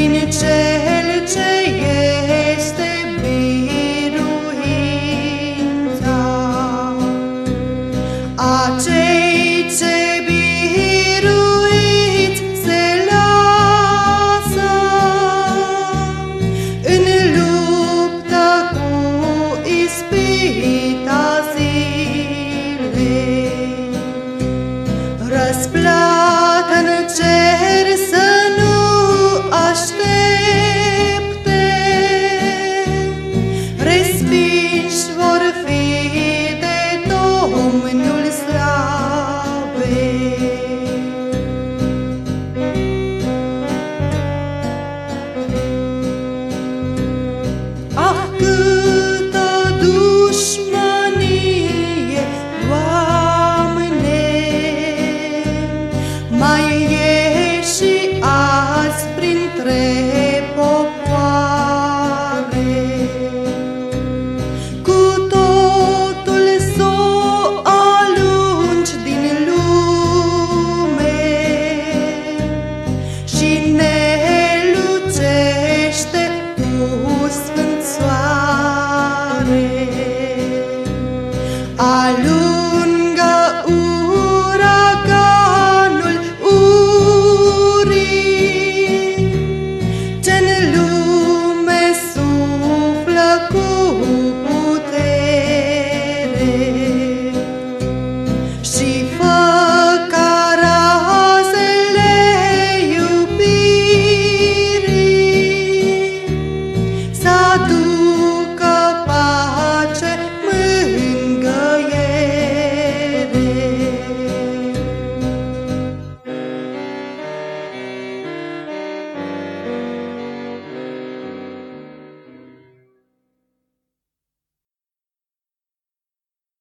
vine cel ce este biruința. Acei ce biruit se lasă în lupta cu ispita zilei. Răsplată re dünyada